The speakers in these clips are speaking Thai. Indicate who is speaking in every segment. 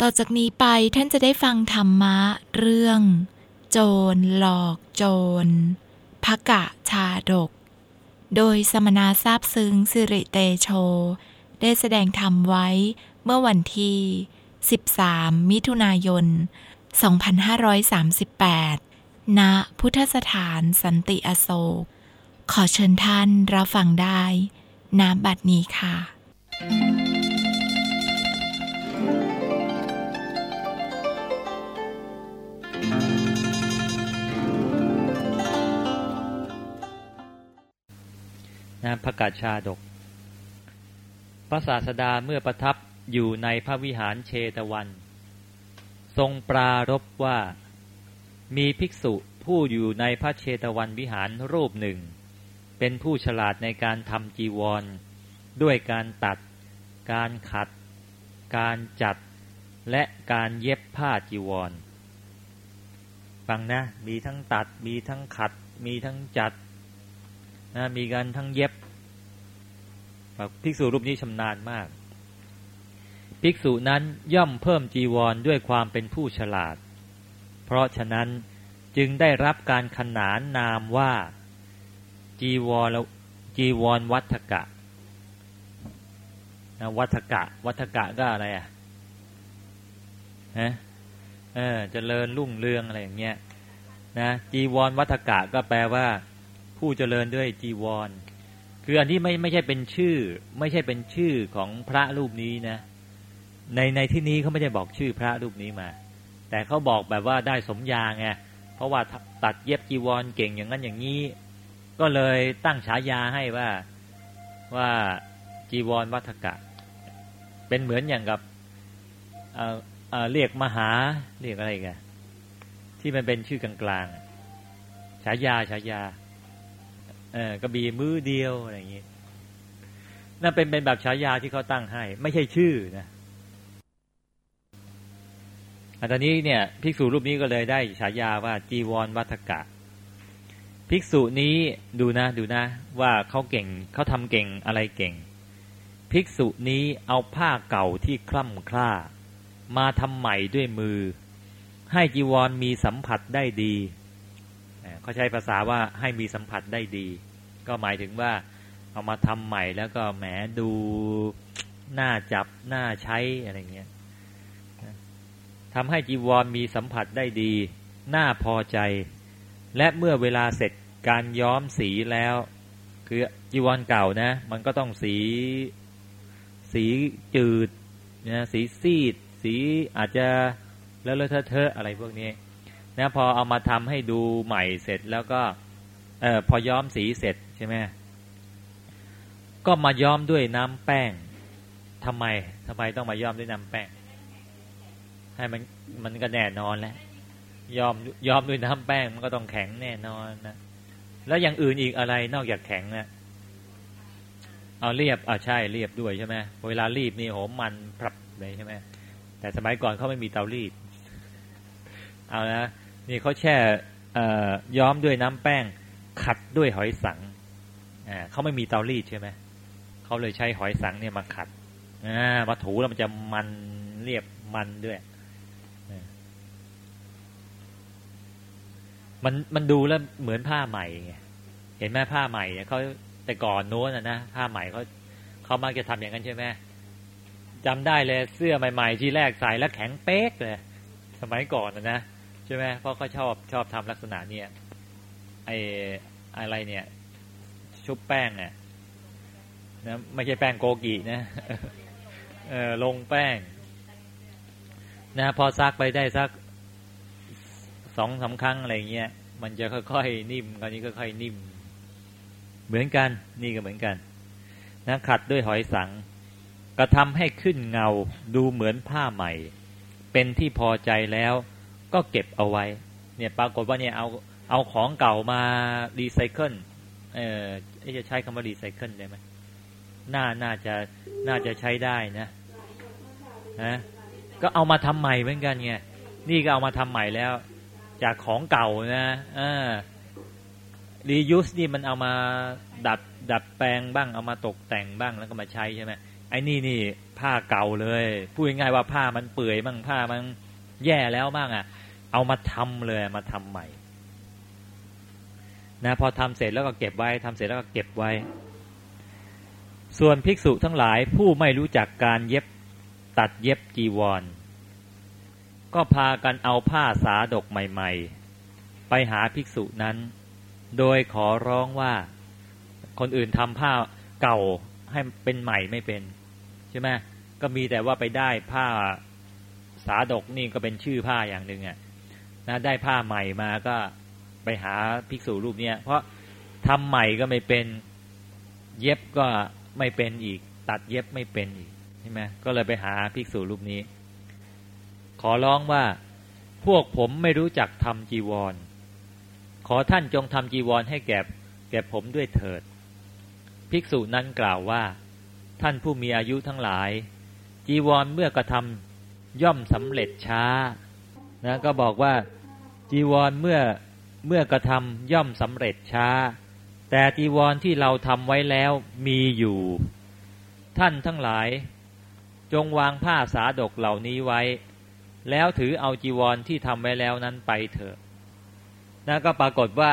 Speaker 1: ต่อจากนี้ไปท่านจะได้ฟังธรรมะเรื่อง โจรหลอกโจรพกะชาดก โดยสมณะทราบซึ้งสิริเตโช ได้แสดงธรรมไว้เมื่อวันที่ 13 มิถุนายน 2538 ณ พุทธสถานสันติอโศก ขอเชิญท่านรับฟังได้ณบัดนี้ค่ะ
Speaker 2: นะพระกาชาดก พระศาสดาเมื่อประทับอยู่ในพระวิหารเชตวัน ทรงปรารบว่ามีภิกษุผู้อยู่ในพระเชตวันวิหารรูปหนึ่ง เป็นผู้ฉลาดในการทำจีวร ด้วยการตัด การขัด การจัด และการเย็บผ้าจีวรฟังนะ มีทั้งตัด มีทั้งขัด มีทั้งจัด นะมีการทั้งเย็บภิกษุรูปนี้ชำนาญมาก ภิกษุนั้นย่อมเพิ่มจีวรด้วยความเป็นผู้ฉลาด เพราะฉะนั้นจึงได้รับการขนานนามว่า จีวรจีวรวัฏกะวัฏกะ วัฏกะก็อะไรอะฮะเออจเจริญรุ่งเรืองอะไรอย่างเงี้ยนะจีวรวัฏกะก็แปลว่า ผู้เจริญด้วยจีวร คืออันที่ไม่ไม่ใช่เป็นชื่อ ไม่ใช่เป็นชื่อของพระรูปนี้นะ ในในที่นี้เขาไม่ได้บอกชื่อพระรูปนี้มา แต่เขาบอกแบบว่าได้สมญาไงเพราะว่าตัดเย็บจีวรเก่งอย่างนั้นอย่างนี้ ก็เลยตั้งฉายาให้ว่าว่าจีวรวัฏกะ เป็นเหมือนอย่างกับเอ่อเอ่อเรียกมหาเรียกอะไรกันที่มันเป็นชื่อกลางๆฉายาฉายา เออกระบี่มือเดียวอะไรอย่างนี้นั่นเป็นเป็นแบบฉายาที่เขาตั้งให้ ไม่ใช่ชื่อนะอันตอนนี้เนี่ยภิกษุรูปนี้ก็เลยได้ฉายาว่าจีวรวัฏกะ ภิกษุนี้ดูนะดูนะ ว่าเขาเก่งเขาทำเก่งอะไรเก่ง ภิกษุนี้เอาผ้าเก่าที่คล่ำคล้ามาทำใหม่ด้วยมือ ให้จีวรมีสัมผัสได้ดีเขาใช้ภาษาว่าให้มีสัมผัสได้ดี ก็หมายถึงว่าเอามาทำใหม่แล้วก็แหมดูน่าจับน่าใช้อะไรเงี้ยทำให้จีวรมีสัมผัสได้ดี น่าพอใจ และเมื่อเวลาเสร็จการย้อมสีแล้ว คือจีวรเก่านะ มันก็ต้องสี สีจืดนะสีซีด สีอาจจะเลอะเลอะเทอะอะไรพวกนี้นะพอเอามาทำให้ดูใหม่เสร็จแล้วก็เออพอย้อมสีเสร็จ ใช่ไหมก็มาย้อมด้วยน้ำแป้งทำไมทำไมต้องมาย้อมด้วยน้ำแป้ง ให้มันมันก็แน่นอนแล้วย้อมย้อมด้วยน้ำแป้งมันก็ต้องแข็งแน่นอนนะแล้วอย่างอื่นอีกอะไรนอกจากแข็งนะเอาเรียบอ่าใช่เรียบด้วยใช่ไหมเวลารีบนี่โหมันปรับเลยใช่ไหมแต่สมัยก่อนเขาไม่มีเตารีดเอานะนี่เขาแช่ย้อมด้วยน้ำแป้ง ขัดด้วยหอยสัง เขาไม่มีเตารีดใช่ไหมเขาเลยใช้หอยสังเนี่ยมาขัดมาถูแล้วมันจะมันเรียบมันด้วยมันมันดูแล้วเหมือนผ้าใหม่ไงเห็นไหมผ้าใหม่เขาแต่ก่อนโน้นนะผ้าใหม่เขาเขามักจะทำอย่างนั้นใช่ไหมจำได้เลยเสื้อใหม่ๆที่แรกใส่แล้วแข็งเป๊กเลยสมัยก่อนนะนะใช่ไหมเพราะเขาชอบชอบทำลักษณะเนี่ยไออะไรเนี่ย ชุบแป้งเนี่ยนะไม่ใช่แป้งโกกีนะเออลงแป้ง นะพอซักไปได้สักสองสาครั้งอะไรเงี้ยมันจะค่อยๆนิ่มคราวนี้ก็ค่อยนิ่ม เหมือนกัน นี่ก็เหมือนกันนะขัดด้วยหอยสังกระทำให้ขึ้นเงาดูเหมือนผ้าใหม่ เป็นที่พอใจแล้วก็เก็บเอาไว้ เนี่ยปรากฏว่าเนี่ยเอาเอาของเก่ามารีไซเคิลเออ จะใช้คำว่ารีไซเคิลได้ไหมน่าน่าจะน่าจะใช้ได้นะนะก็เอามาทำใหม่เหมือนกันไงนี่ก็เอามาทำใหม่แล้ว จากของเก่านะอ่า reuse นี่มันเอามาดัดดัดแปลงบ้างเอามาตกแต่งบ้างแล้วก็มาใช้ใช่ไหมไอ้นี่นี่ผ้าเก่าเลยพูดง่ายๆว่าผ้ามันเปื่อยมั่งผ้ามันแย่แล้วมั่งอะ เอามาทำเลยมาทำใหม่ นะพอทำเสร็จแล้วก็เก็บไว้ทำเสร็จแล้วก็เก็บไว้ ส่วนภิกษุทั้งหลายผู้ไม่รู้จักการเย็บตัดเย็บจีวร ก็พากันเอาผ้าสาดกใหม่ ๆ ไปหาภิกษุนั้น โดยขอร้องว่าคนอื่นทำผ้าเก่าให้เป็นใหม่ไม่เป็น ใช่ไหมก็มีแต่ว่าไปได้ผ้าสาดกนี่ก็เป็นชื่อผ้าอย่างหนึ่งอะนะได้ผ้าใหม่มาก็ ไปหาภิกษุรูปเนี้ยเพราะทำใหม่ก็ไม่เป็นเย็บก็ไม่เป็นอีก ตัดเย็บไม่เป็นอีกใช่ไหมก็เลยไปหาภิกษุรูปนี้ ขอร้องว่าพวกผมไม่รู้จักทำจีวร ขอท่านจงทำจีวรให้แก่แก่ผมด้วยเถิด ภิกษุนั้นกล่าวว่า ท่านผู้มีอายุทั้งหลาย จีวรเมื่อกระทำย่อมสำเร็จช้านะก็บอกว่าจีวรเมื่อ เมื่อกระทำย่อมสำเร็จช้า แต่จีวรที่เราทำไว้แล้วมีอยู่ ท่านทั้งหลาย จงวางผ้าสาดกเหล่านี้ไว้ แล้วถือเอาจีวรที่ทำไว้แล้วนั้นไปเถอะนะก็ปรากฏว่า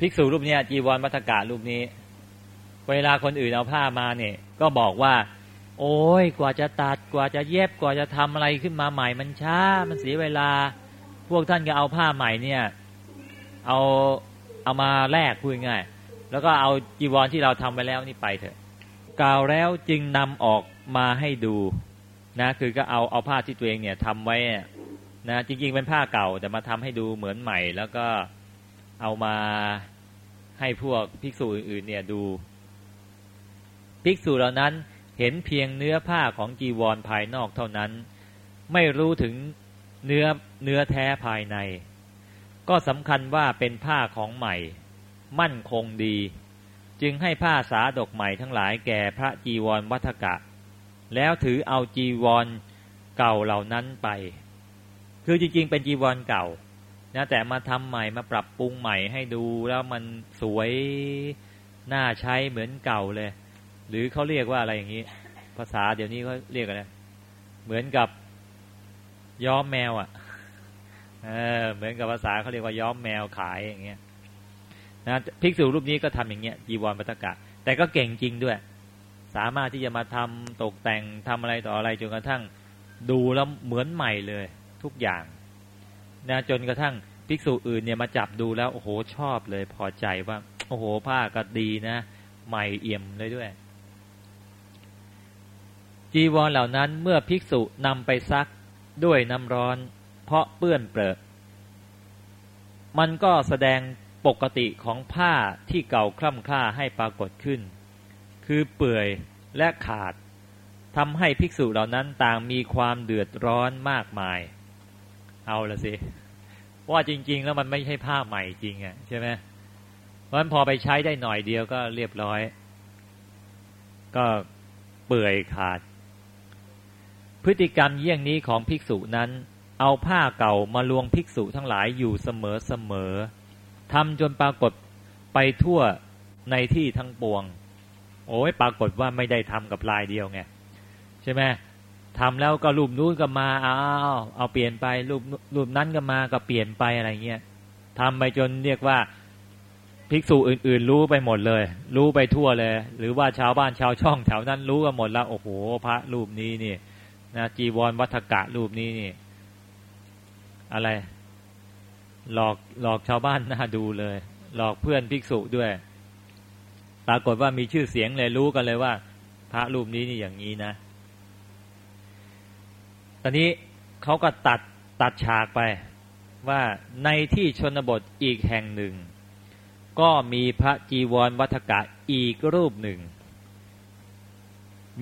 Speaker 2: ภิกษุรูปนี้จีวรมัทการูปนี้ เวลาคนอื่นเอาผ้ามาเนี่ย ก็บอกว่า โอ้ยกว่าจะตัดกว่าจะเย็บกว่าจะทำอะไรขึ้นมาใหม่มันช้า มันเสียเวลา พวกท่านก็เอาผ้าใหม่เนี่ย เอาเอามาแลกพูดง่ายแล้วก็เอาจีวรที่เราทำไปแล้วนี่ไปเถอะ กล่าวแล้วจึงนำออกมาให้ดูนะคือก็เอาเอาผ้าที่ตัวเองเนี่ยทำไว้นะจริงๆเป็นผ้าเก่าแต่มาทำให้ดูเหมือนใหม่ แล้วก็เอามาให้พวกภิกษุอื่นๆเนี่ยดู ภิกษุเหล่านั้นเห็นเพียงเนื้อผ้าของจีวรภายนอกเท่านั้น ไม่รู้ถึง เนื้อเนื้อแท้ภายใน ก็สำคัญว่าเป็นผ้าของใหม่ มั่นคงดี จึงให้ผ้าสาดกใหม่ทั้งหลายแก่พระจีวรวัฒกะ แล้วถือเอาจีวรเก่าเหล่านั้นไป คือจริงๆ เป็นจีวรเก่านะแต่มาทำใหม่มาปรับปรุงใหม่ให้ดูแล้วมันสวยน่าใช้เหมือนเก่าเลย หรือเขาเรียกว่าอะไรอย่างนี้ ภาษาเดี๋ยวนี้เขาเรียกอะไรเหมือนกับ ย้อมแมวอะ่ะเออเหมือนกับภาษาเขาเรียกว่าย้อมแมวขายอย่างเงี้ยนะภิกษุรูปนี้ก็ทำอย่างเงี้ยจีวรปัตกะ แต่ก็เก่งจริงด้วย สามารถที่จะมาทำตกแต่งทำอะไรต่ออะไรจนกระทั่งดูแล้วเหมือนใหม่เลยทุกอย่างนะจนกระทั่งภิกษุอื่นเนี่ยมาจับดูแล้วโอ้โหชอบเลยพอใจว่าโอ้โหผ้าก็ดีนะ ใหม่เอี่ยมเลยด้วย จีวรเหล่านั้นเมื่อภิกษุนำไปซัก ด้วยน้ำร้อน เพราะเปื้อนเปรอะมันก็แสดงปกติของผ้าที่เก่าคล่ำคล้าให้ปรากฏขึ้น คือเปื่อยและขาดทำให้ภิกษุเหล่านั้นต่างมีความเดือดร้อนมากมาย เอาละสิว่าจริง ๆ แล้วมันไม่ใช่ผ้าใหม่จริงอะใช่ไหมเพราะฉะนั้นพอไปใช้ได้หน่อยเดียวก็เรียบร้อย ก็เปื่อยขาด พฤติกรรมเยี่ยงนี้ของภิกษุนั้น เอาผ้าเก่ามาลวงภิกษุทั้งหลายอยู่เสมอเสมอทำจนปรากฏไปทั่วในที่ทั้งปวง โอ้ยปรากฏว่าไม่ได้ทำกับลายเดียวไงใช่ไหมทำแล้วก็รูปนู้นก็มาเอาเอาเปลี่ยนไปรูปรูปนั้นก็มาก็เปลี่ยนไปอะไรเงี้ยทำไปจนเรียกว่าภิกษุอื่น ๆ รู้ไปหมดเลย รู้ไปทั่วเลย หรือว่าชาวบ้านชาวช่องแถวนั้นรู้กันหมดแล้วโอ้โหพระรูปนี้นี่ นะจีวรวัฒกะรูปนี้นี่ อะไร หลอกหลอกชาวบ้านน่าดูเลย หลอกเพื่อนภิกษุด้วย ปรากฏว่ามีชื่อเสียงเลยรู้กันเลยว่า พระรูปนี้นี่อย่างนี้นะ ตอนนี้เขาก็ตัดตัดฉากไป ว่าในที่ชนบทอีกแห่งหนึ่ง ก็มีพระจีวรวัฒกะอีกรูปหนึ่ง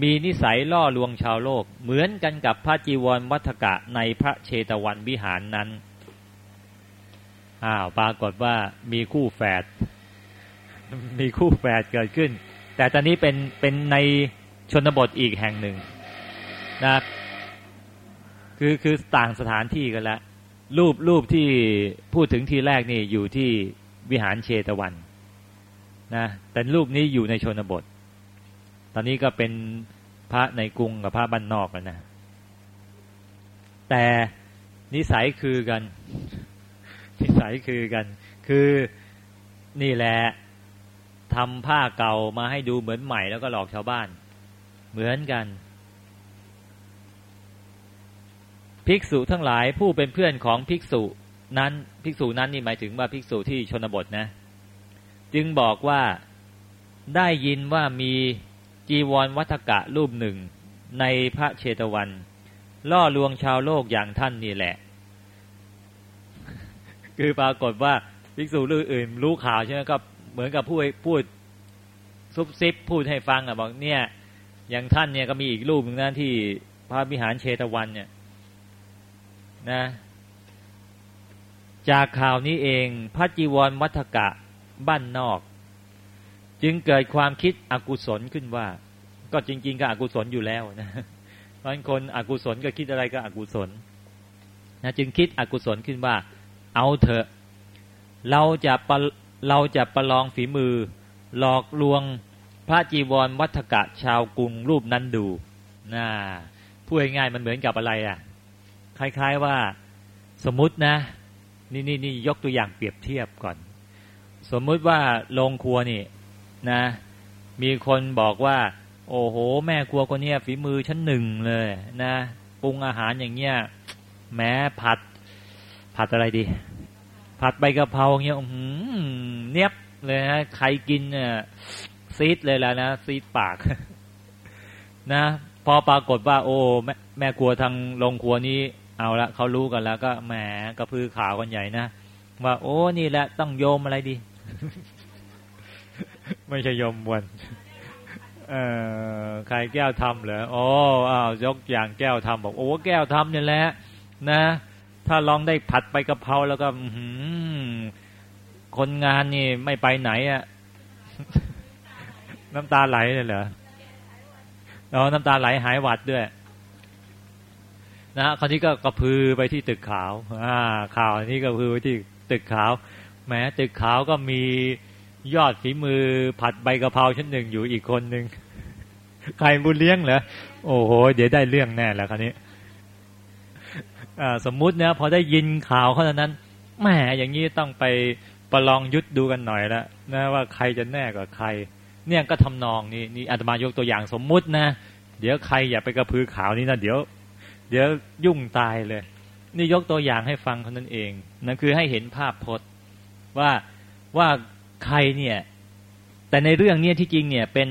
Speaker 2: มีนิสัยล่อลวงชาวโลก เหมือนกันกับพระจีวรวัฏกะในพระเชตวันวิหารนั้นอ้าวปรากฏว่ามีคู่แฝดมีคู่แฝดเกิดขึ้น แต่ตอนนี้เป็นเป็นในชนบทอีกแห่งหนึ่งนะคือคือต่างสถานที่กันแล้วรูปรูปที่พูดถึงทีแรกนี่อยู่ที่วิหารเชตวันนะแต่รูปนี้อยู่ในชนบท อนนี้ก็เป็นพระในกรุงกับพระบ้านนอกกันนะ แต่นิสัยคือกัน นิสัยคือกัน คือนี่แหละทำผ้าเก่ามาให้ดูเหมือนใหม่แล้วก็หลอกชาวบ้าน เหมือนกัน ภิกษุทั้งหลายผู้เป็นเพื่อนของภิกษุนั้นภิกษุนั้นนี่หมายถึงว่าภิกษุที่ชนบทนะ จึงบอกว่าได้ยินว่ามี จีวรวัฏกะรูปหนึ่ง ในพระเชตวัน ล่อลวงชาวโลกอย่างท่านนี่แหละ คือปรากฏว่าภิกษุรูปอื่น รู้ข่าวใช่ไหมก็เหมือนกับพูดพูดซุบซิบพูดให้ฟังอะบอกเนี่ย อย่างท่านเนี่ยก็มีอีกรูปหนึ่งนะที่พระวิหารเชตวันเนี่ยนะจากข่าวนี้เอง พระจีวรวัฏกะบ้านนอก จึงเกิดความคิดอกุศลขึ้นว่า ก็จริง ๆ ก็อกุศลอยู่แล้วนะบางคนอกุศลก็คิดอะไรก็อกุศลนะจึงคิดอกุศลขึ้นว่า เอาเถอะ เราจะเราจะประลองฝีมือ หลอกลวงพระจีวรวัฏกะชาวกรุงรูปนั้นดูนะพูดง่ายๆมันเหมือนกับอะไรอะ คล้าย ๆว่าสมมตินะ นี่นี่นี่ยกตัวอย่างเปรียบเทียบก่อน สมมุติว่าโรงครัวนี่ นะ มีคนบอกว่า โอ้โห แม่ครัวคนนี้ฝีมือชั้นหนึ่งเลยนะปรุงอาหารอย่างเงี้ยแม้ผัด ผัดอะไรดี ผัดใบกะเพราเงี้ยอืเนียบเลยนะใครกินเนี่ยซีดเลยแล้วนะซีดปาก นะ พอปรากฏว่า โอ้แม่แม่ครัวทางโรงครัวนี้เอาละเขารู้กันแล้ว ก็แหมกระพือข่าวกันใหญ่นะว่า โอ้นี่แหละต้องโยมอะไรดี ไม่ใช่ยมมวนเออใครแก้วทำเหรอโอ้อ้าวยกอย่างแก้วทำบอกโอ้แก้วทำเนี่ยแหละนะ ถ้าลองได้ผัดไปกะเพราแล้วก็คนงานนี่ไม่ไปไหนอะน้ำตาไหลเลยเหรอเราน้ำตาไหลหายหวัดด้วยนะคราวนี้ก็กระพือไปที่ตึกขาว อ่า ข่าวนี้ก็คือไปที่ตึกขาวแม้ตึกขาวก็มี ยอดฝีมือผัดใบกะเพราชั้นหนึ่งอยู่อีกคนหนึ่งใครบุญเลี้ยงเหรอโอ้โห เดี๋ยวได้เรื่องแน่แล้วคราวนี้สมมุตินี่ยพอได้ยินข่าวเขาตอนนั้นแหมอย่างนี้ต้องไปประลองยุทธดูกันหน่อยล้วนะว่าใครจะแน่กว่าใคร เนี่ยก็ทำนองนี่นี่อาตมายกตัวอย่างสมมุตินะเดี๋ยวใครอย่าไปกระพือข่าวนี้นะเดี๋ยว เดี๋ยวยุ่งตายเลย นี่ยกตัวอย่างให้ฟังเท่านั้นเองนั่นคือให้เห็นภาพพจน์ว่าว่า ใครเนี่ย แต่ในเรื่องเนี้ที่จริงเนี่ยเป็น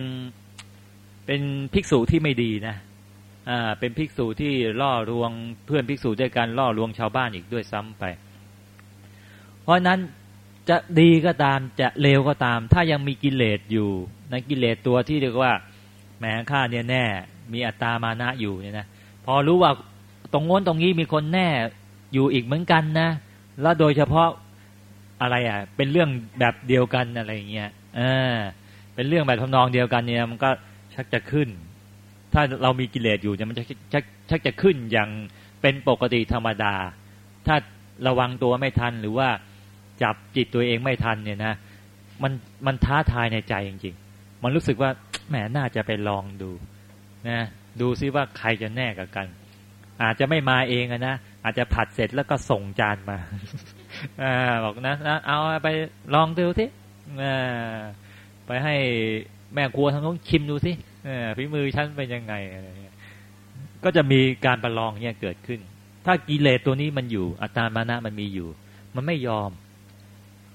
Speaker 2: เป็นภิกษุที่ไม่ดีนะอ่าเป็นภิกษุที่ล่อลวงเพื่อนภิกษุด้วยการล่อลวงชาวบ้านอีกด้วยซ้ำไป เพราะนั้นจะดีก็ตามจะเลวก็ตาม ถ้ายังมีกิเลสอยู่ในกิเลสตัวที่เรียกว่าแหมข้าเนี่ยแน่ มีอัตตามานะอยู่เนี่ยนะพอรู้ว่าตรงโน้นตรงนี้มีคนแน่อยู่อีกเหมือนกันนะ แล้วโดยเฉพาะ อะไรอะ เป็นเรื่องแบบเดียวกันอะไรอย่างเงี้ยเออเป็นเรื่องแบบทำนองเดียวกันเนี่ยมันก็ชักจะขึ้น ถ้าเรามีกิเลสอยู่เนี่ยมันจะชักชักจะขึ้นอย่างเป็นปกติธรรมดา ถ้าระวังตัวไม่ทันหรือว่าจับจิตตัวเองไม่ทันเนี่ยนะมันมันท้าทายในใจจริง ๆ มันรู้สึกว่าแหมน่าจะไปลองดูนะดูซิว่าใครจะแน่กับกัน อาจจะไม่มาเองนะอาจจะผัดเสร็จแล้วก็ส่งจานมา บอกนะนะเอาไปลองดูสิไปให้แม่ครัวทั้งนู้นชิมดูสิฝีมือฉันเป็นยังไงอะไรเงี้ยก็จะมีการประลองเนี่ยเกิดขึ้น ถ้ากิเลสตัวนี้มันอยู่ อัตตามานะมันมีอยู่ มันไม่ยอม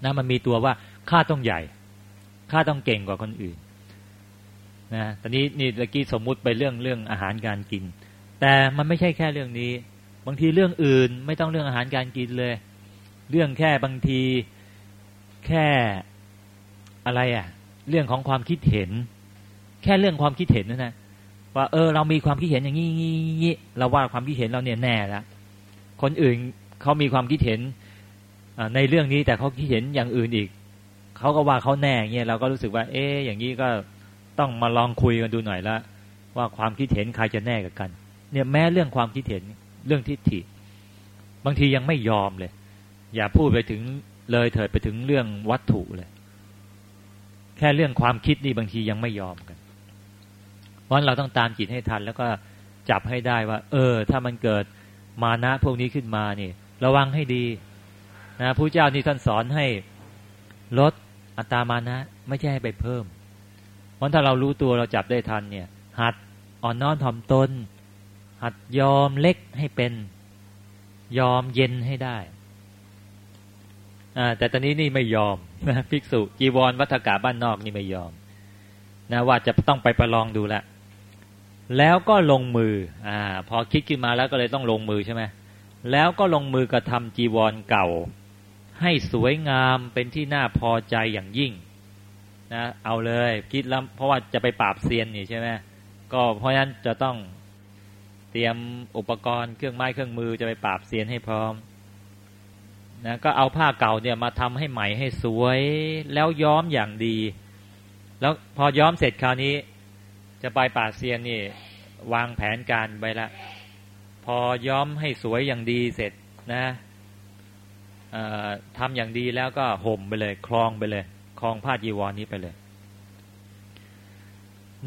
Speaker 2: นะมันมีตัวว่าข้าต้องใหญ่ข้าต้องเก่งกว่าคนอื่นนะตอนนี้นี่ตะกี้สมมุติไปเรื่องเรื่องอาหารการกิน แต่มันไม่ใช่แค่เรื่องนี้ บางทีเรื่องอื่นไม่ต้องเรื่องอาหารการกินเลย เรื่องแค่บางทีแค่อะไรอะ่ะ เรื่องของความคิดเห็น แค่เรื่องความคิดเห็นนะนะว่าเออ เรามีความคิดเห็นอย่างนี้นี้เราว่าความคิดเห็นเราเนี่ยแน่แล้วคนอื่นเขามีความคิดเห็นในเรื่องนี้แต่เขาคิดเห็นอย่างอื่นอีกเขาก็ว่าเขาแน่เงี้ยเราก็รู้สึกว่า เอ๊อย่างนี้ก็ต้องมาลองคุยกันดูหน่อยละว่าความคิดเห็นใครจะแน่กับกัน เนี่ยแม้เรื่องความคิดเห็นเรื่องทิฏฐิ บางทียังไม่ยอมเลย อย่าพูดไปถึงเลยเถิดไปถึงเรื่องวัตถุเลย แค่เรื่องความคิดนี่บางทียังไม่ยอมกันราะเราต้องตามจิตให้ทัน แล้วก็จับให้ได้ว่า เออ ถ้ามันเกิดมานะพวกนี้ขึ้นมานี่ ระวังให้ดีนะผู้เจ้านี่ท่านสอนให้ลดอัตามานะ ไม่ใช่ให้ไปเพิ่ม เพราะถ้าเรารู้ตัวเราจับได้ทันเนี่ย หัดอ่อนน้อมถ่อมตนหัดยอมเล็กให้เป็น ยอมเย็นให้ได้ แต่ตอนนี้นี่ไม่ยอมนะภิกษุจีวรวัฒกาบ้านนอกนี่ไม่ยอมนะว่าจะต้องไปประลองดูละแล้วก็ลงมืออ่าพอคิดขึ้นมาแล้วก็เลยต้องลงมือใช่ไหมแล้วก็ลงมือกระทำจีวรเก่า ให้สวยงามเป็นที่น่าพอใจอย่างยิ่งนะเอาเลยคิดแล้วเพราะว่าจะไปปราบเซียนนี่ใช่ไหมก็เพราะฉะนั้นจะต้องเตรียมอุปกรณ์เครื่องไม้เครื่องมือจะไปปราบเซียนให้พร้อม นะก็เอาผ้าเก่าเนี่ยมาทำให้ใหม่ให้สวย แล้วย้อมอย่างดี แล้วพอย้อมเสร็จคราวนี้ จะไปป่าเซียนนี่ วางแผนการไปละ พอย้อมให้สวยอย่างดีเสร็จนะทำอย่างดีแล้วก็ห่มไปเลย คลองไปเลยคลองผ้าจีวรนนี้ไปเลย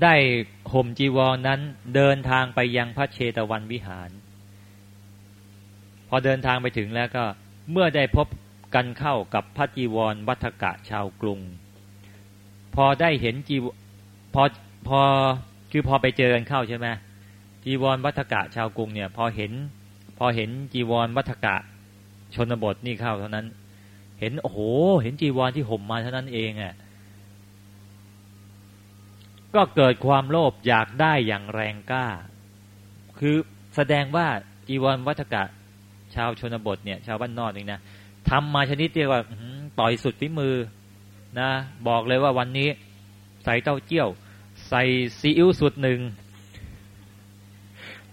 Speaker 2: ได้ห่มจีวรนนั้นเดินทางไปยังพระเชตวันวิหาร พอเดินทางไปถึงแล้วก็ เมื่อได้พบกันเข้ากับพระจีวรวัฒกะชาวกรุง พอได้เห็นจีพอพอคือพอไปเจอกันเข้าใช่ไหมจีวรวัฒกะชาวกรุงเนี่ย พอเห็นพอเห็นจีวรวัฒกะชนบทนี่เข้าเท่านั้น เห็นโอ้โห เห็นจีวรที่ห่มมาเท่านั้นเองอะ่ะก็เกิดความโลภอยากได้อย่างแรงกล้า คือแสดงว่าจีวรวัฒกะ ชาวชนบทเนี่ย ชาวบ้านนอกนี่นะทำมาชนิดเรียกว่าต่อยสุดฝีมือนะบอกเลยว่าวันนี้ ใส่เต้าเจี้ยว ใส่ซีอิ๊วสุดหนึ่ง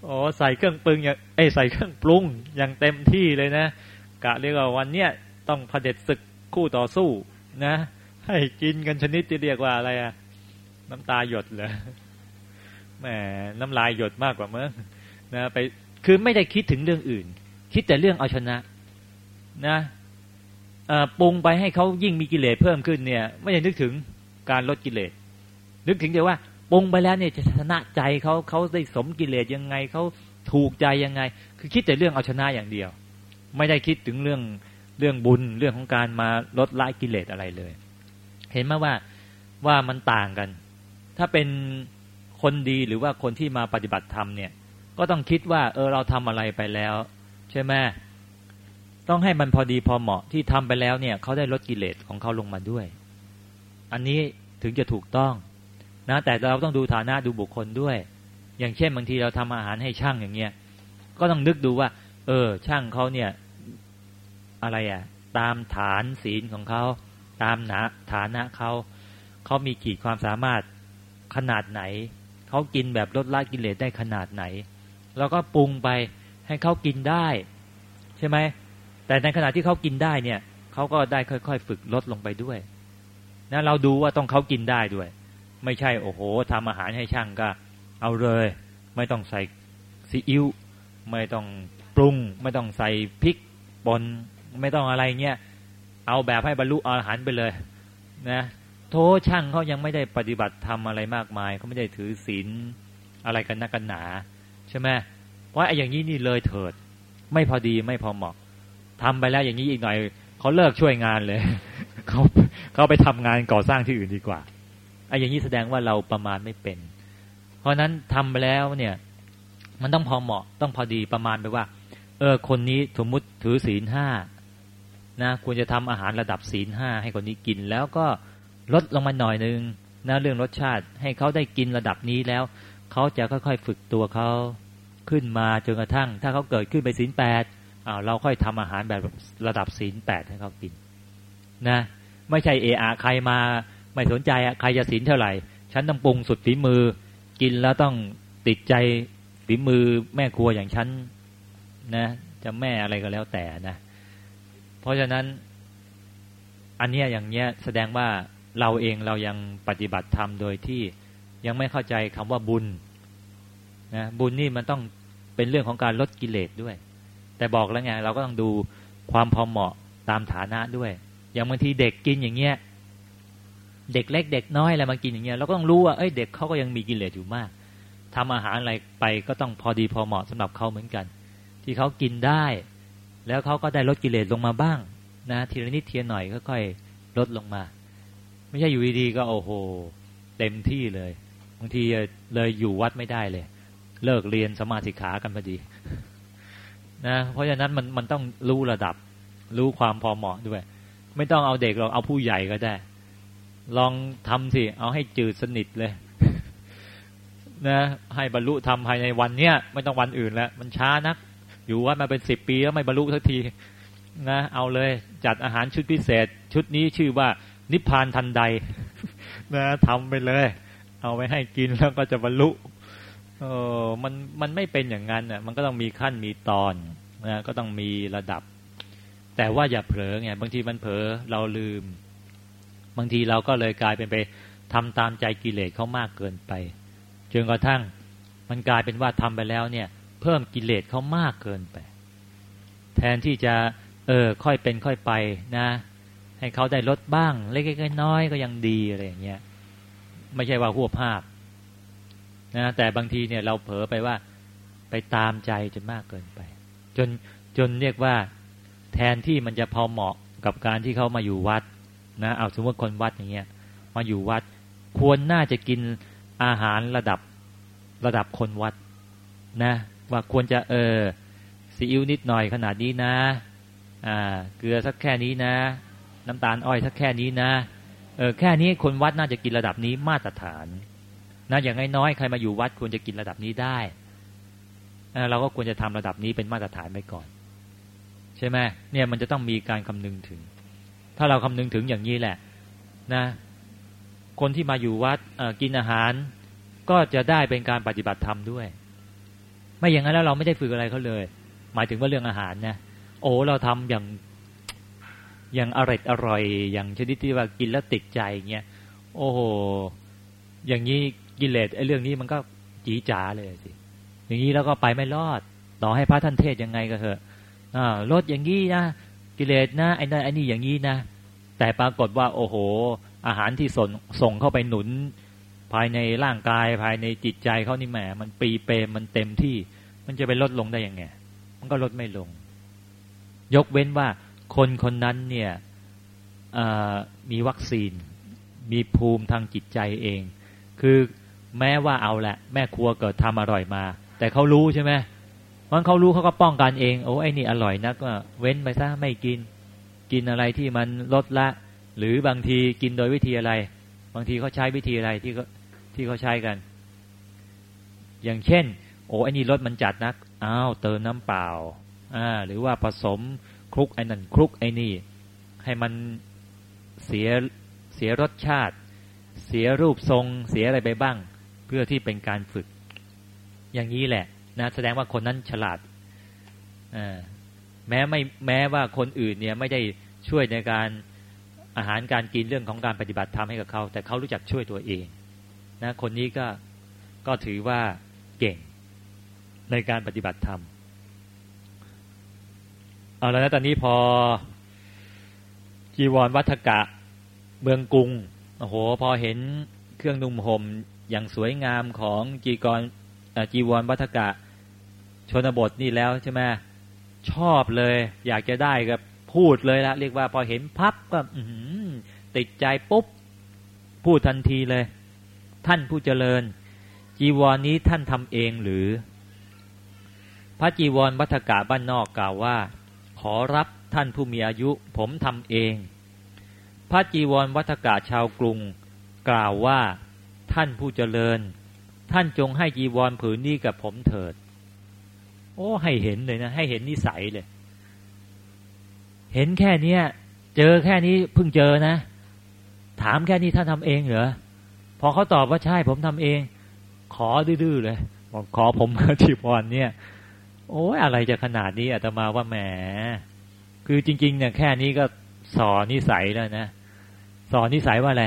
Speaker 2: อ๋อใส่เครื่องปรุงอย่างเอ้ใส่เครื่องปรุงอย่างเต็มที่เลยนะกะเรียกว่าวันเนี้ยต้องเผด็จศึกคู่ต่อสู้นะ ให้กินกันชนิดที่เรียกว่าอะไรอะน้ำตาหยดเลยแหมน้ำลายหยดมากกว่าเมื่อนะไปคือไม่ได้คิดถึงเรื่องอื่น คิดแต่เรื่องเอาชนะนะปรุงไปให้เขายิ่งมีกิเลสเพิ่มขึ้นเนี่ย ไม่ได้นึกถึงการลดกิเลส นึกถึงเดียวว่าปรุงไปแล้วเนี่ยจะชนะใจเขาเขาได้สมกิเลสยังไงเขาถูกใจยังไง คือคิดแต่เรื่องเอาชนะอย่างเดียว ไม่ได้คิดถึงเรื่องเรื่องบุญเรื่องของการมาลดละกิเลสอะไรเลย เห็นไหมว่าว่ามันต่างกัน ถ้าเป็นคนดีหรือว่าคนที่มาปฏิบัติธรรมเนี่ย ก็ต้องคิดว่า เออเราทำอะไรไปแล้ว ใช่ไหมต้องให้มันพอดีพอเหมาะที่ทำไปแล้วเนี่ยเขาได้ลดกิเลสของเขาลงมาด้วย อันนี้ถึงจะถูกต้องนะแต่เราต้องดูฐานะดูบุคคลด้วย อย่างเช่นบางทีเราทำอาหารให้ช่างอย่างเงี้ยก็ต้องนึกดูว่า เออ ช่างเขาเนี่ย อะไรอะ่ะ ตามฐานศีลของเขาตามนะฐานะเขาเขามีขีดความสามารถขนาดไหนเขากินแบบลดละกิเลสได้ขนาดไหนเราก็ปรุงไป ให้เขากินได้ ใช่ไหมแต่ในขณะที่เขากินได้เนี่ยเขาก็ได้ค่อย ๆ ฝึกลดลงไปด้วยนะเราดูว่าต้องเขากินได้ด้วย ไม่ใช่โอ้โหทำอาหารให้ช่างก็ เอาเลย ไม่ต้องใส่ซีอิ๊วไม่ต้องปรุง ไม่ต้องใส่พริกปนไม่ต้องอะไรเงี้ยเอาแบบให้บรรลุอาหารไปเลยนะโทช่างเขายังไม่ได้ปฏิบัติทำอะไรมากมายเขาไม่ได้ถือศีลอะไรกันนักกันหนา ใช่ไหม เพราะไอ้อย่างนี้นี่เลยเถิด ไม่พอดีไม่พอเหมาะทำไปแล้วอย่างนี้อีกหน่อยเขาเลิกช่วยงานเลยเขาเขาไปทำงานก่อสร้างที่อื่นดีกว่าไอ้อย่างนี้แสดงว่าเราประมาณไม่เป็น เพราะนั้นทำไปแล้วเนี่ย มันต้องพอเหมาะต้องพอดีประมาณไปว่า เออคนนี้สมมุติถือศีลห้านะควรจะทำอาหารระดับศีลห้าให้คนนี้กินแล้วก็ลดลงมาหน่อยนึงนะเรื่องรสชาติให้เขาได้กินระดับนี้แล้ว เขาจะค่อยๆ ฝึกตัวเขา ขึ้นมาจนกระทั่ง ถ้าเขาเกิดขึ้นไปศีลแปดเราค่อยทำอาหารแบบระดับศีลแปดให้เขากินนะไม่ใช่เออาใครมาไม่สนใจอะใครจะศีลเท่าไหร่ ฉันต้องปรุงสุดฝีมือ กินแล้วต้องติดใจฝีมือแม่ครัวอย่างฉันนะจะแม่อะไรก็แล้วแต่นะเพราะฉะนั้นอันเนี้ยอย่างเนี้ยแสดงว่าเราเองเรายังปฏิบัติธรรมโดยที่ยังไม่เข้าใจคำว่าบุญนะบุญนี่มันต้อง เป็นเรื่องของการลดกิเลสด้วย แต่บอกแล้วไงเราก็ต้องดูความพอเหมาะตามฐานะด้วย อย่างบางทีเด็กกินอย่างเงี้ยเด็กเล็กเด็กน้อยอะไรมากินอย่างเงี้ยเราก็ต้องรู้ว่าเอ้ยเด็กเขาก็ยังมีกิเลสอยู่มากทำอาหารอะไรไปก็ต้องพอดีพอเหมาะสำหรับเขาเหมือนกัน ที่เขากินได้ แล้วเขาก็ได้ลดกิเลสลงมาบ้าง นะทีละนิดทีละหน่อยค่อยๆลดลงมา ไม่ใช่อยู่ดีๆก็โอ้โห เต็มที่เลยบางทีเลยอยู่วัดไม่ได้เลย เลิกเรียนสมาธิขากันพอดีนะเพราะฉะนั้นมันมันต้องรู้ระดับ รู้ความพอเหมาะด้วย ไม่ต้องเอาเด็กเราเอาผู้ใหญ่ก็ได้ ลองทำสิเอาให้จืดสนิทเลยนะให้บรรลุทำภายในวันเนี้ยไม่ต้องวันอื่นแล้ว มันช้านัก อยู่ว่ามาเป็นสิบปีแล้วไม่บรรลุสักทีนะเอาเลยจัดอาหารชุดพิเศษ ชุดนี้ชื่อว่านิพพานทันใดนะทำไปเลย เอาไปให้กินแล้วก็จะบรรลุ เออมันมันไม่เป็นอย่างนั้นอะมันก็ต้องมีขั้นมีตอนนะก็ต้องมีระดับ แต่ว่าอย่าเผลอไงบางทีมันเผลอเราลืม บางทีเราก็เลยกลายเป็นไปทำตามใจกิเลสเขามากเกินไปจนกระทั่งมันกลายเป็นว่าทำไปแล้วเนี่ย เพิ่มกิเลสเขามากเกินไป แทนที่จะเออค่อยเป็นค่อยไปนะ ให้เขาได้ลดบ้าง เล็กๆน้อยๆก็ยังดีอะไรอย่างเงี้ยไม่ใช่ว่าหัวภาพ นะแต่บางทีเนี่ยเราเผลอไปว่าไปตามใจจนมากเกินไป จนจนเรียกว่าแทนที่มันจะพอเหมาะกับการที่เขามาอยู่วัดนะเอาสมมติคนวัดอย่างเงี้ยมาอยู่วัด ควรน่าจะกินอาหารระดับระดับคนวัดนะว่าควรจะเออซีอิ๊วนิดหน่อยขนาดนี้นะอ่าเกลือสักแค่นี้นะ น้ำตาลอ้อยสักแค่นี้นะเออแค่นี้คนวัดน่าจะกินระดับนี้มาตรฐาน นะอย่างน้อยๆใครมาอยู่วัดควรจะกินระดับนี้ได้เราก็ควรจะทำระดับนี้เป็นมาตรฐานไปก่อน ใช่ไหมเนี่ยมันจะต้องมีการคำนึงถึง ถ้าเราคำนึงถึงอย่างนี้แหละนะคนที่มาอยู่วัดกินอาหารก็จะได้เป็นการปฏิบัติธรรมด้วย ไม่อย่างนั้นแล้วเราไม่ได้ฝึกอะไรเขาเลย หมายถึงว่าเรื่องอาหารนะโอ้เราทำอย่างอย่างอร่อยอร่อย อย่างชนิดที่ว่ากินแล้วติดใจเงี้ยโอ้โหอย่างนี้ กิเลสไอ้เรื่องนี้มันก็จีจ๋าเลยสิอย่างนี้แล้วก็ไปไม่รอด ต่อให้พระท่านเทศยังไงก็เถอะลดอย่างนี้นะกิเลสนะไอ้นั่นไอ้นี่อย่างนี้นะ แต่ปรากฏว่า โอ้โห อาหารที่ส่งส่งเข้าไปหนุน ภายในร่างกายภายในจิตใจเขานี่แหมมันปีเปรมมันเต็มที่ มันจะไปลดลงได้ยังไง มันก็ลดไม่ลง ยกเว้นว่าคนคนนั้นเนี่ยมีวัคซีน มีภูมิทางจิตใจเอง คือ แม้ว่าเอาแหละ แม่ครัวเกิดทำอร่อยมา แต่เขารู้ใช่ไหมมันเขารู้เขาก็ป้องกันเองโอ้ไอ้นี่อร่อยนักก็เว้นไปซะไม่กิน กินอะไรที่มันลดละ หรือบางทีกินโดยวิธีอะไร บางทีเขาใช้วิธีอะไรที่เขาที่เขาใช้กัน อย่างเช่น โอ้ไอ้นี่รสมันจัดนักอ้าวเติมน้ำเปล่าอ่าหรือว่าผสมคลุกไอ้นั่นคลุกไอ้นี่ ให้มันเสียเสียรสชาติ เสียรูปทรงเสียอะไรไปบ้าง พื่อที่เป็นการฝึก อย่างนี้แหละ นะ แสดงว่าคนนั้นฉลาดแม้ไม่แม้ว่าคนอื่นเนี่ยไม่ได้ช่วยในการอาหารการกินเรื่องของการปฏิบัติธรรมให้กับเขา แต่เขารู้จักช่วยตัวเอง นะ คนนี้ก็ก็ถือว่าเก่งในการปฏิบัติธรรมเอาแล้วนะตอนนี้พอจีวรวัฒกะเมืองกรุงโอ้โห พอเห็นเครื่องนุ่มห่ม อย่างสวยงามของจีกรจีวรวัฒกะ ชนบทนี่แล้วใช่ไหมชอบเลย อยากจะได้กับพูดเลยละเรียกว่าพอเห็นพับก็ติดใจปุ๊บ พูดทันทีเลย ท่านผู้เจริญ จีวรนนี้ท่านทำเองหรือ พระจีวรวัฒกาบ้านนอกกล่าวว่า ขอรับท่านผู้มีอายุ ผมทำเอง พระจีวรวัฒกาชาวกรุง กล่าวว่า ท่านผู้เจริญ ท่านจงให้จีวรผืนนี้กับผมเถิด โอ้ให้เห็นเลยนะ ให้เห็นนิสัยเลย เห็นแค่เนี้ย เจอแค่นี้เพิ่งเจอนะ ถามแค่นี้ท่านทำเองเหรอพอเขาตอบว่าใช่ผมทำเอง ขอดื้อเลยบอกขอผมที่พรเนี่ย โอ้ยอะไรจะขนาดนี้อาตมาว่าแหม คือจริง ๆ เนี่ยแค่นี้ก็สอนนิสัยแล้วนะสอนนิสัยว่าอะไร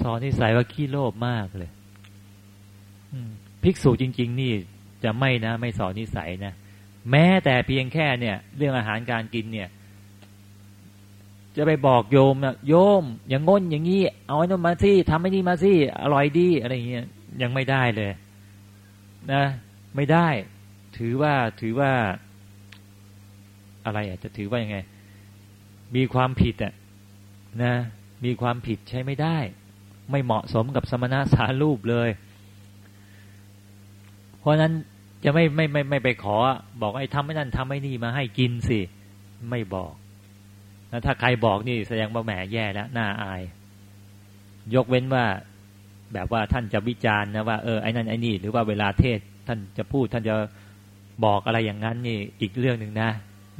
Speaker 2: สอนนิสัยว่าขี้โลภมากเลยภิกษุจริง ๆ นี่จะไม่นะ ไม่สอนนิสัยนะแม้แต่เพียงแค่เนี่ย เรื่องอาหารการกินเนี่ย จะไปบอกโยมนะโยม อย่างง้นอย่างนี้ เอาไอ้นั่นมาสิทำไอ้นี่มาสิอร่อยดีอะไรเงี้ยยังไม่ได้เลย นะ ไม่ได้ ถือว่าถือว่า อะไรอจะถือว่ายังไง มีความผิดอะนะ มีความผิดใช้ไม่ได้ ไม่เหมาะสมกับสมณะสารูปเลย เพราะนั้นจะไม่ไม่ไม่ไม่ไปขอ บอกไอ้ทำไม่นั่นทำไม่นี่มาให้กินสิ ไม่บอกแล้วถ้าใครบอกนี่แสดงว่าแหมแย่แล้วน่าอาย ยกเว้นว่าแบบว่าท่านจะวิจารณ์นะว่าเออไอ้นั่นไอ้นี่ หรือว่าเวลาเทศท่านจะพูดท่านจะบอกอะไรอย่างนั้นนี่อีกเรื่องหนึ่งนะ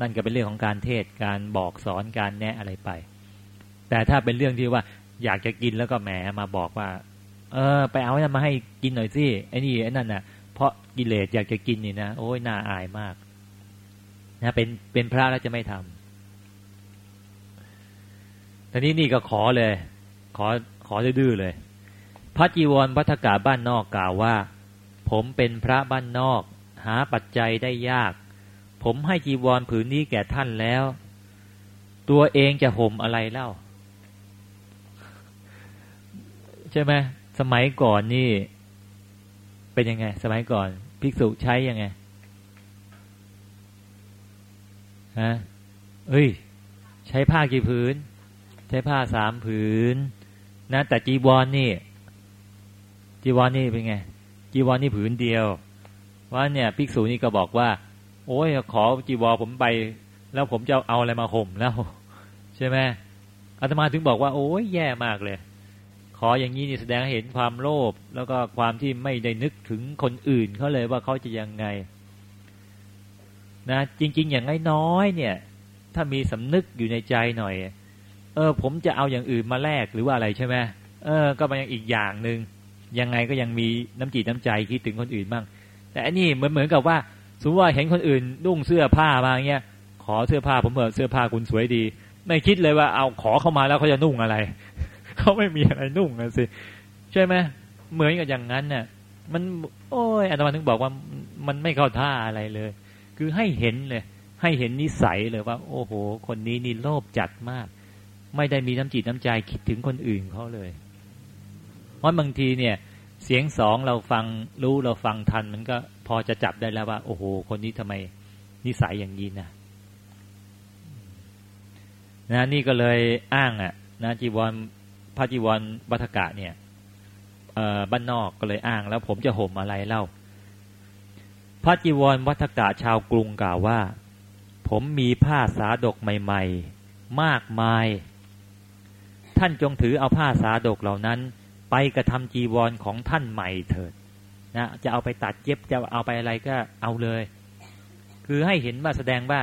Speaker 2: นั่นก็เป็นเรื่องของการเทศการบอกสอนการแนะอะไรไป แต่ถ้าเป็นเรื่องที่ว่า อยากจะกินแล้วก็แหมมาบอกว่า เออ ไปเอาไอ้นั่นมาให้กินหน่อยสิไอ้นี่ไอ้นั่นน่ะ เพราะกิเลสอยากจะกินนี่นะโอ้ยน่าอายมากนะเป็นเป็นพระแล้วจะไม่ทำตอนนี้นี่ก็ขอเลย ขอขอดื้อเลย พระจีวรวัฒกาบ้านนอกกล่าวว่า ผมเป็นพระบ้านนอก หาปัจจัยได้ยาก ผมให้จีวรผืนนี้แก่ท่านแล้ว ตัวเองจะห่มอะไรเล่า ใช่ไหมสมัยก่อนนี่ เป็นยังไง สมัยก่อน ภิกษุใช้ยังไงฮะเอ้ย ใช้ผ้ากี่ผืน ใช้ผ้าสามผืน นะ แต่จีวรนนี่ จีวรนนี่เป็นไง จีวรนนี่ผืนเดียวว่าเนี่ย ภิกษุนี่ก็บอกว่า โอ้ยขอจีวรผมไป แล้วผมจะเอาอะไรมาห่มแล้ว ใช่ไหมอาตมาถึงบอกว่า โอ้ยแย่มากเลย ออย่างนี้นี่แสดงเห็นความโลภแล้วก็ความที่ไม่ได้นึกถึงคนอื่นเขาเลยว่าเขาจะยังไง นะ จริง ๆ อย่างน้อยเนี่ย ถ้ามีสำนึกอยู่ในใจหน่อย เออ ผมจะเอาอย่างอื่นมาแลกหรือว่าอะไรใช่ไหมเออ ก็มันยังอีกอย่างหนึ่งยังไงก็ยังมีน้ำจิตน้ำใจคิดถึงคนอื่นบ้างแต่อันนี้เหมือนเหมือนกับว่าสมมติว่าเห็นคนอื่นนุ่งเสื้อผ้ามาเงี้ย ขอเสื้อผ้าผมเออเสื้อผ้าคุณสวยดี ไม่คิดเลยว่าเอาขอเข้ามาแล้วเขาจะนุ่งอะไร เขาไม่มีอะไรนุ่งนะสิใช่ไหมเหมือนกับอย่างนั้นเนี่ยมันโอ้ยอาจารย์ถึงบอกว่ามันไม่เข้าท่าอะไรเลย คือให้เห็นเลย ให้เห็นนิสัยเลยว่า โอ้โห คนนี้นี่โลภจัดมาก ไม่ได้มีน้ำจิตน้ำใจคิดถึงคนอื่นเขาเลยเพราะบางทีเนี่ย เสียงสองเราฟังรู้เราฟังทัน มันก็พอจะจับได้แล้วว่า โอ้โห คนนี้ทำไมนิสัยอย่างนี้นะนะนี่ก็เลยอ้างอะนะจีวร พระจีวรวัฒกะเนี่ยบ้านนอกก็เลยอ้างแล้วผมจะห่มอะไรเล่า พระจีวรวัฒกะชาวกรุงกล่าวว่า ผมมีผ้าสาดกใหม่ ๆ มากมาย ท่านจงถือเอาผ้าสาดกเหล่านั้น ไปกระทำจีวรของท่านใหม่เถิดนะจะเอาไปตัดเย็บจะเอาไปอะไรก็เอาเลย คือให้เห็นว่าแสดงว่า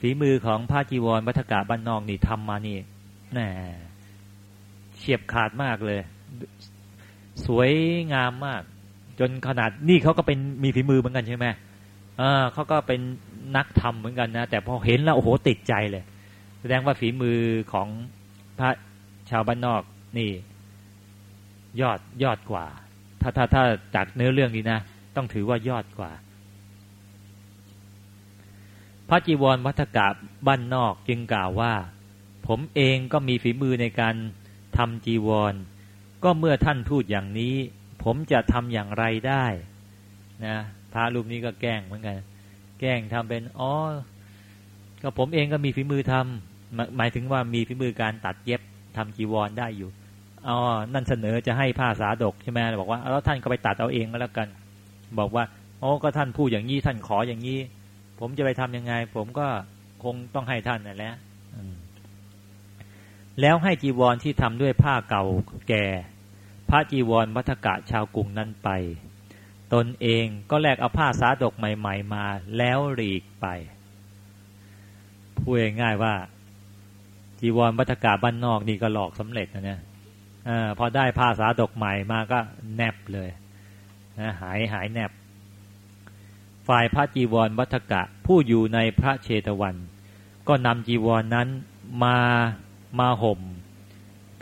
Speaker 2: ฝีมือของผ้าจีวรวัฒกาบ้านนอกนี่ทำมานี่แหม ฉียบขาดมากเลย สวยงามมาก จนขนาดนี่เขาก็เป็นมีฝีมือเหมือนกันใช่ไหมเออเขาก็เป็นนักทำเหมือนกันนะ แต่พอเห็นแล้วโอ้โหติดใจเลย แสดงว่าฝีมือของพระชาวบ้านนอกนี่ ยอดยอดกว่า ถ้าถ้าถ้าจากเนื้อเรื่องนี้นะ ต้องถือว่ายอดกว่า พระจีวรวัฒกาบ้านนอกจึงกล่าวว่า ผมเองก็มีฝีมือในการ ทำจีวร ก็เมื่อท่านพูดอย่างนี้ ผมจะทำอย่างไรได้นะพระรูปนี้ก็แกล้งเหมือนกัน แกล้งทำเป็นอ๋อก็ผมเองก็มีฝีมือทำหมายถึงว่ามีฝีมือการตัดเย็บทำจีวรได้อยู่อ๋อนั่นเสนอจะให้ผ้าสาดกใช่ไหมบอกว่าแล้วท่านก็ไปตัดเอาเองก็แล้วกัน บอกว่าโอ้ก็ท่านพูดอย่างนี้ท่านขออย่างนี้ ผมจะไปทํำยังไง ผมก็คงต้องให้ท่านนั่นแหละ แล้วให้จีวรที่ทำด้วยผ้าเก่าแก่ พระจีวรวัฒกะชาวกรุงนั้นไป ตนเองก็แลกเอาผ้าสาดกใหม่ ๆ มาแล้วหลีกไปพูดง่ายว่า จีวรวัฒกาบ้านนอกนี่ก็หลอกสำเร็จนะเนี่ยอพอได้ผ้าสาดกใหม่มาก็แนบเลยนะหายหายแนบ ฝ่ายพระจีวรวัฒกะผู้อยู่ในพระเชตวัน ก็นำจีวรนนั้นมา มาห่ม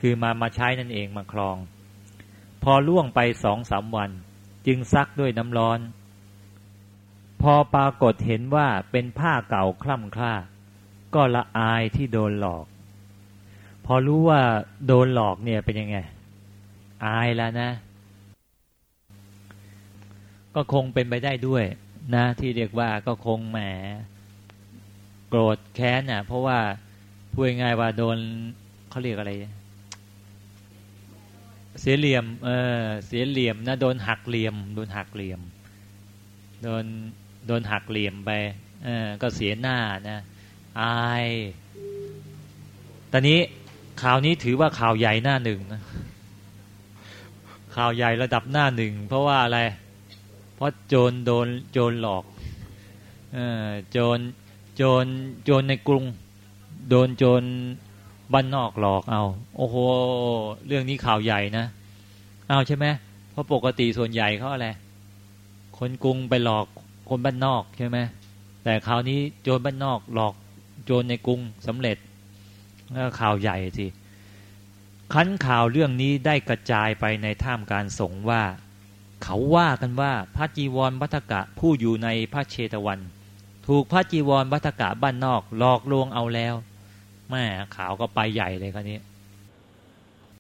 Speaker 2: คือมามาใช้นั่นเองมาคลอง พอล่วงไปสองสามวัน จึงซักด้วยน้ำร้อน พอปรากฏเห็นว่าเป็นผ้าเก่าคล่ำคล้าก็ละอายที่โดนหลอก พอรู้ว่าโดนหลอกเนี่ยเป็นยังไง อายแล้วนะ ก็คงเป็นไปได้ด้วยนะที่เรียกว่าก็คงแหมโกรธแค้นน่ะ เพราะว่า พูดง่ายว่าโดนเขาเรียกอะไร เสียเหลี่ยม เออ เสียเหลี่ยมนะโดนหักเหลี่ยม โดนหักเหลี่ยม โดนโดนหักเหลี่ยมไป เออ ก็เสียหน้านะอายตอนนี้ข่าวนี้ถือว่าข่าวใหญ่หน้าหนึ่งนะข่าวใหญ่ระดับหน้าหนึ่งเพราะว่าอะไร เพราะโจรโดนโจรหลอก เออโจรโจรโจรในกรุง โดนโจรบ้านนอกหลอกเอา โอ้โห เรื่องนี้ข่าวใหญ่นะ เอาใช่ไหมเพราะปกติส่วนใหญ่เขาอะไร คนกรุงไปหลอกคนบ้านนอกใช่ไหมแต่คราวนี้โจรบ้านนอกหลอกโจรในกรุงสำเร็จแล้วข่าวใหญ่สิคันข่าวเรื่องนี้ได้กระจายไปในท่ามการสงว่า เขาว่ากันว่าพระจีวรวัฏกะผู้อยู่ในพระเชตวัน ถูกพระจีวรวัฏกะบ้านนอกหลอกลวงเอาแล้ว แม่ขาวก็ไปใหญ่เลยคราวนี้